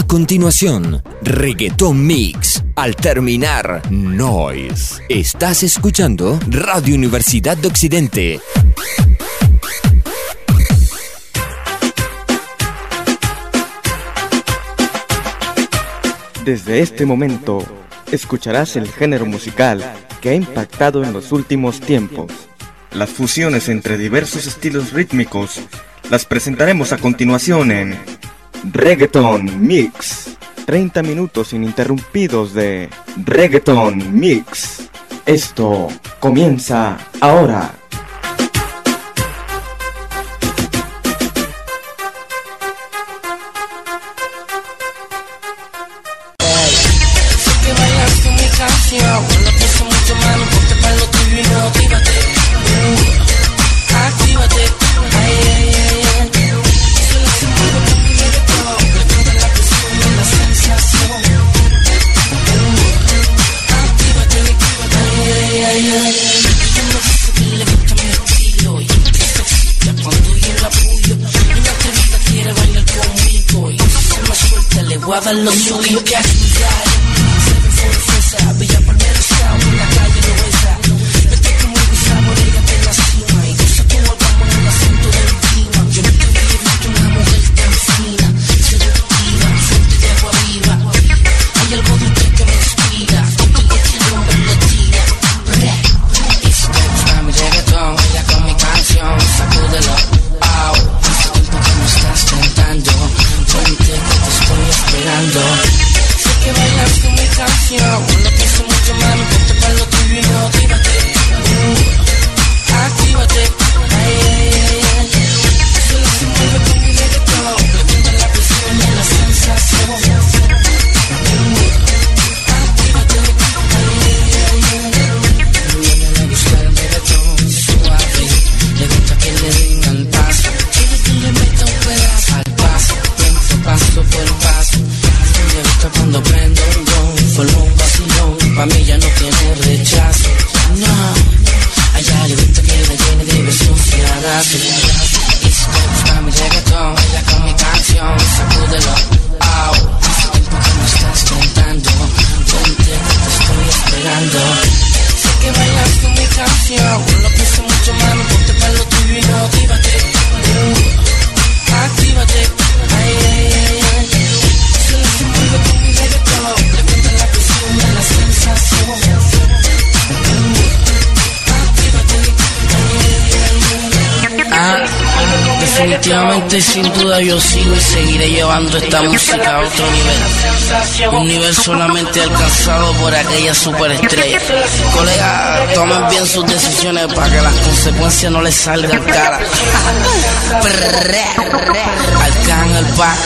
A continuación, Reggaeton Mix. Al terminar, Noise. Estás escuchando Radio Universidad de Occidente. Desde este momento, escucharás el género musical que ha impactado en los últimos tiempos. Las fusiones entre diversos estilos rítmicos las presentaremos a continuación en Reggaeton Mix. 30 minutos ininterrumpidos de Reggaeton Mix. Esto comienza ahora. 冷隆 y sin duda yo sigo y seguiré llevando esta música a otro nivel. Un nivel solamente alcanzado por aquella superestrella. Colegas, tomen bien sus decisiones para que las consecuencias no les salgan caras. Alcan el pan.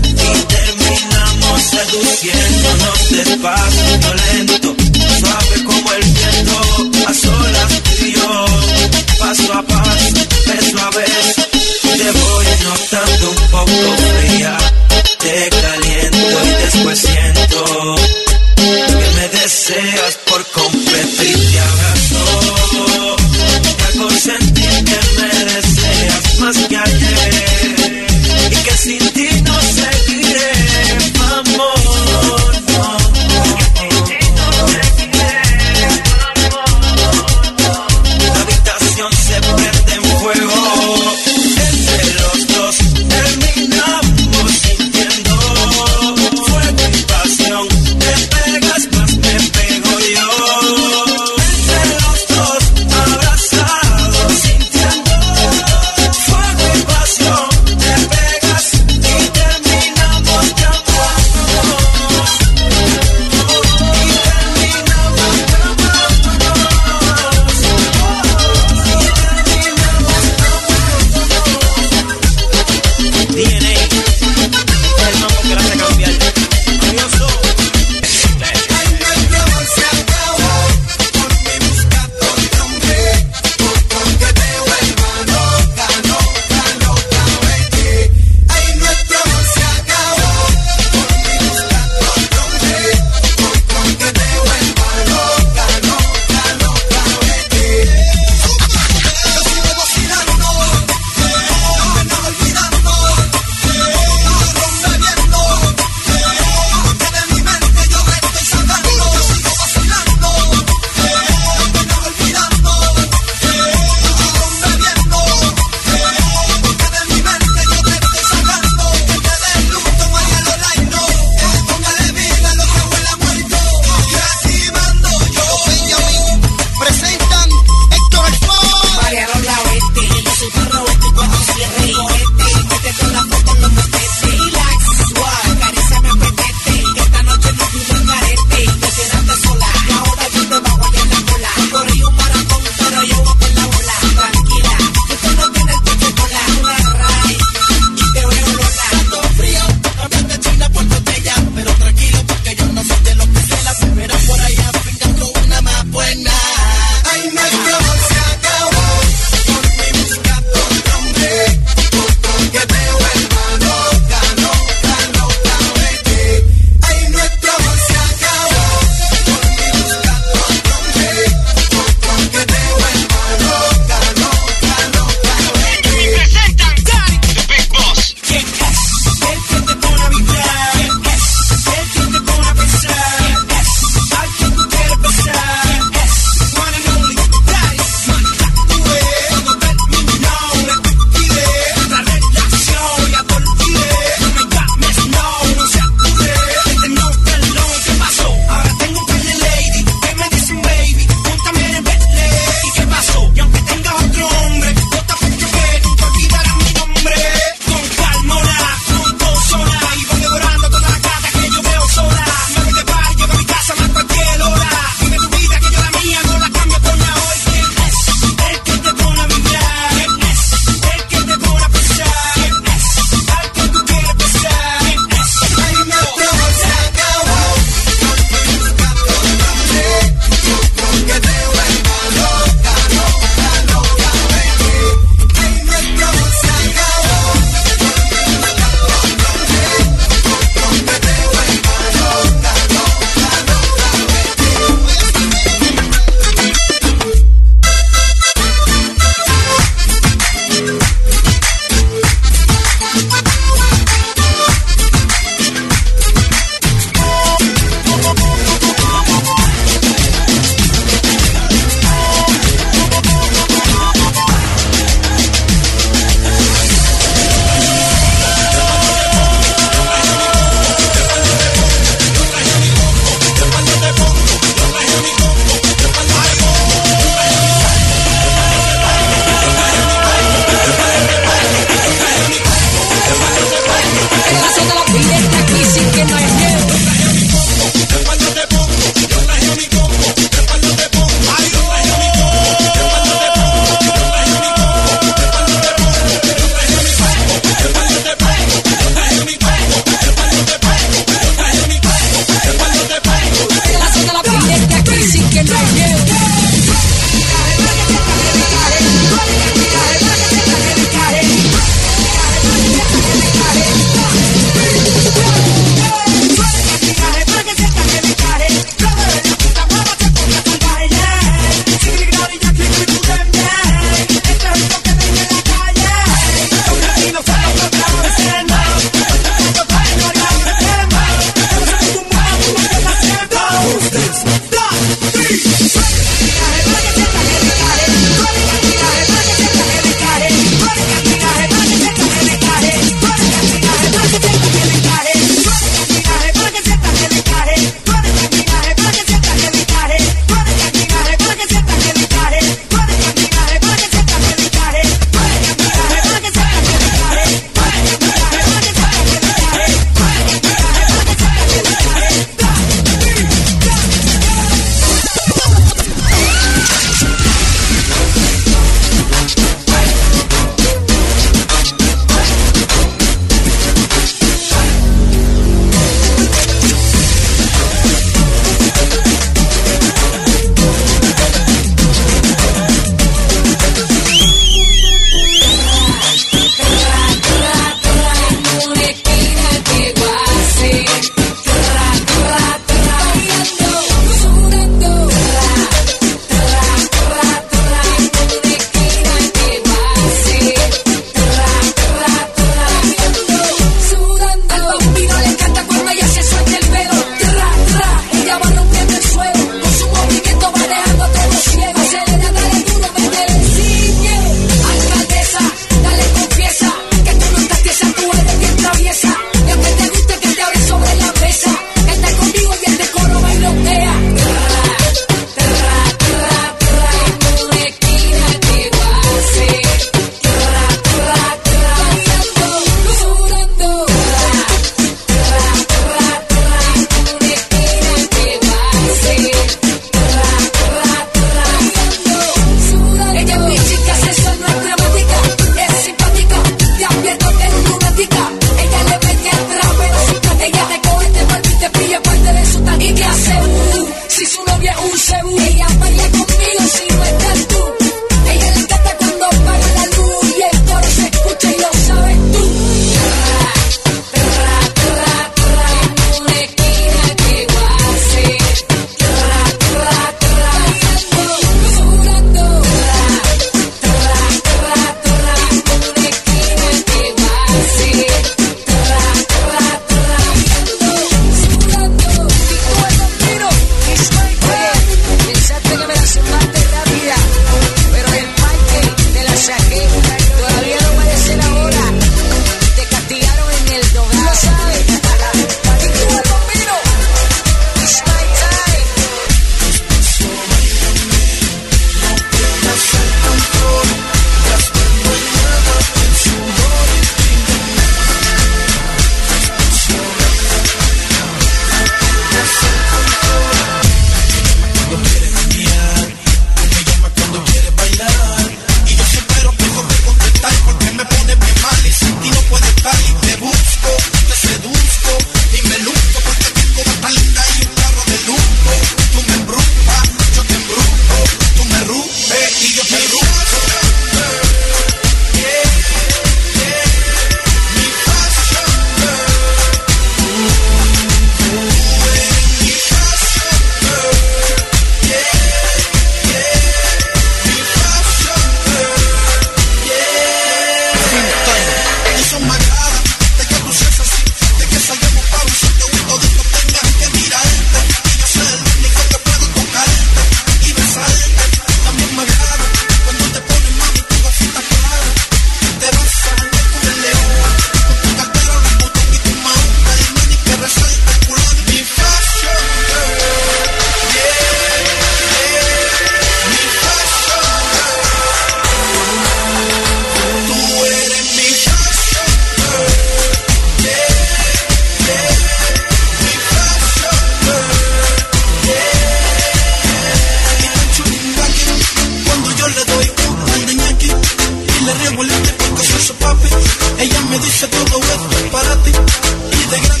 Ella me dice todo esto para ti. Y de gran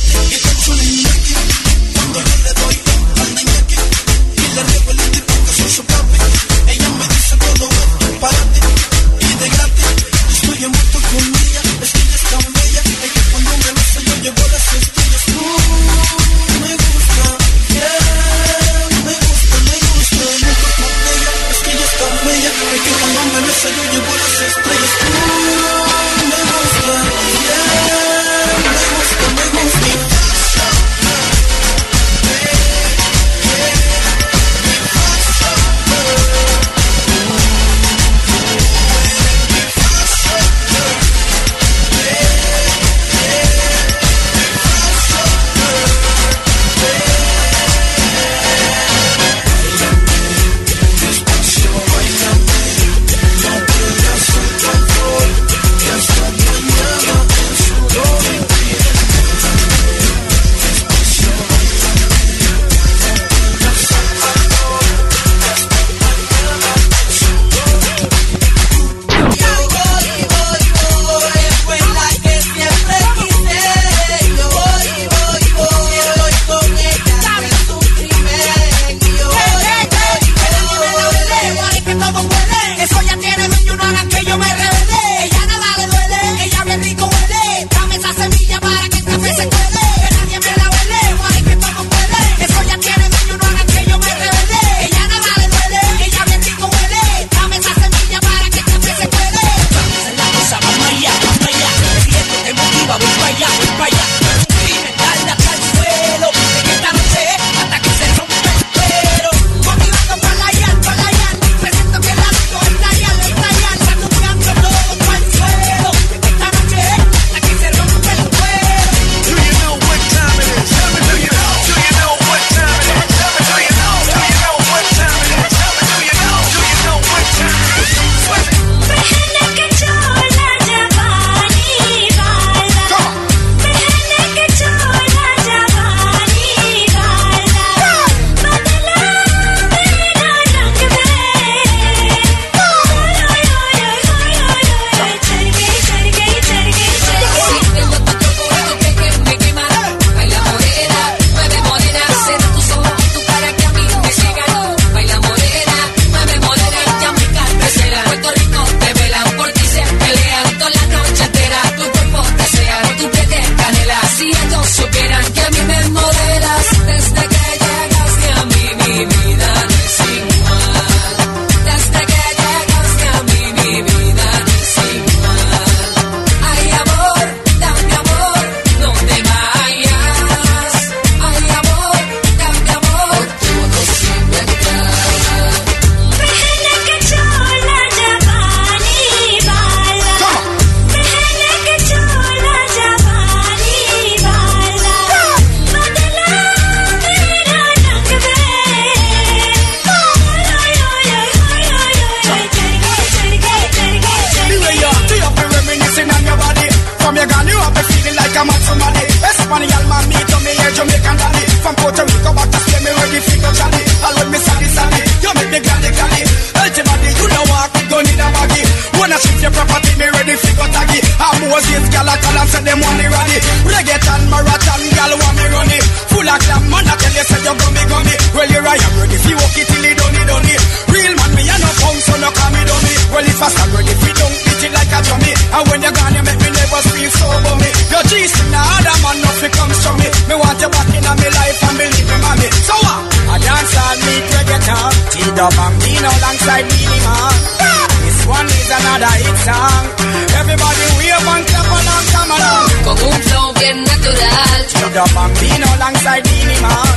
Everybody wave and clap along, come along. Con un flow bien natural. T-Dub Bambino alongside Beanie Man.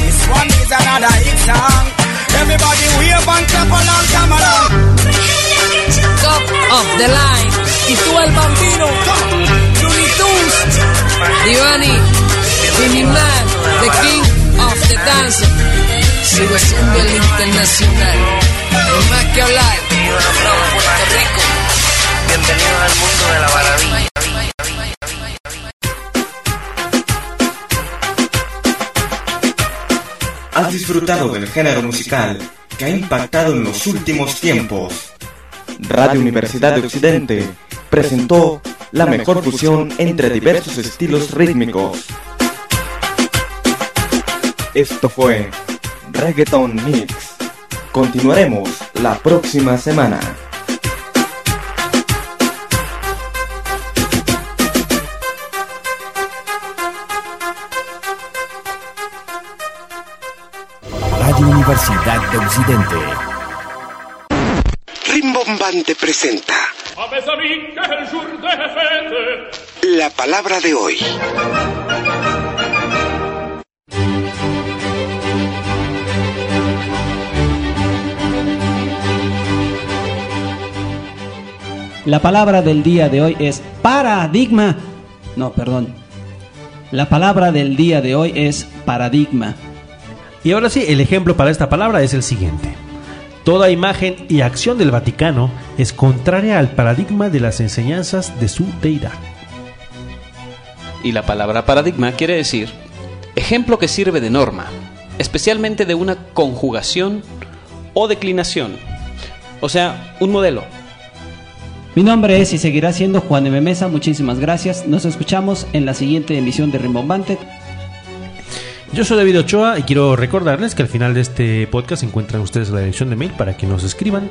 This one is another hit song. Everybody wave and clap along, come along. Top of the line. Y tú el bambino. Looney Tunes. Divani. Vinny Man. The King of the Dance. Sigo siendo el internacional. No más que hablar. Puerto Rico. Bienvenidos al mundo de la maravilla. Has disfrutado del género musical que ha impactado en los últimos tiempos. Radio Universidad de Occidente presentó la mejor fusión entre diversos estilos rítmicos. Esto fue Reggaeton Mix. Continuaremos la próxima semana. Universidad de Occidente. Rimbombante presenta la palabra de hoy. La palabra del día de hoy es paradigma. No, perdón. La palabra del día de hoy es paradigma. Y ahora sí, el ejemplo para esta palabra es el siguiente. Toda imagen y acción del Vaticano es contraria al paradigma de las enseñanzas de su deidad. Y la palabra paradigma quiere decir ejemplo que sirve de norma, especialmente de una conjugación o declinación. O sea, un modelo. Mi nombre es y seguirá siendo Juan M. Mesa. Muchísimas gracias. Nos escuchamos en la siguiente emisión de Rimbombante. Yo soy David Ochoa y quiero recordarles que al final de este podcast encuentran ustedes la dirección de mail para que nos escriban.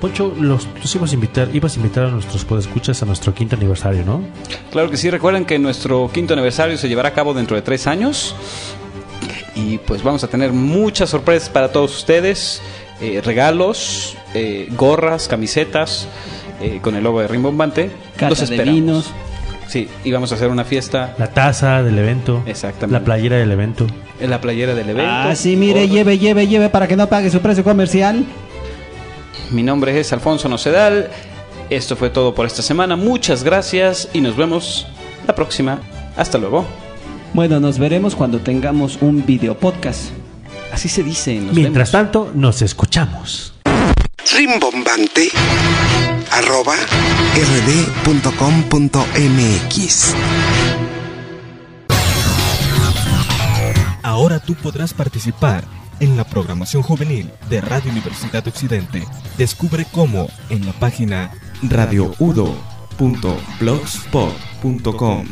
Poncho, los, los ibas a invitar, ibas a invitar a nuestros podescuchas a nuestro quinto aniversario, ¿no? Claro que sí, recuerden que nuestro quinto aniversario se llevará a cabo dentro de tres años. Y pues vamos a tener muchas sorpresas para todos ustedes. eh, regalos, eh, gorras, camisetas eh, con el logo de Rimbombante. Cata Los de vinos. Sí, y vamos a hacer una fiesta La taza del evento. Exactamente. La playera del evento. en la playera del evento. Ah, sí, mire, lleve, lleve, lleve para que no pague su precio comercial. Mi nombre es Alfonso Nocedal. Esto fue todo por esta semana. Muchas gracias y nos vemos la próxima. Hasta luego. Bueno, nos veremos cuando tengamos un video podcast. Así se dice. Nos Mientras vemos. tanto, nos escuchamos. Rimbombante arroba rd.com.mx Ahora tú podrás participar en la programación juvenil de Radio Universidad de Occidente. Descubre cómo en la página radioudo.blogspot.com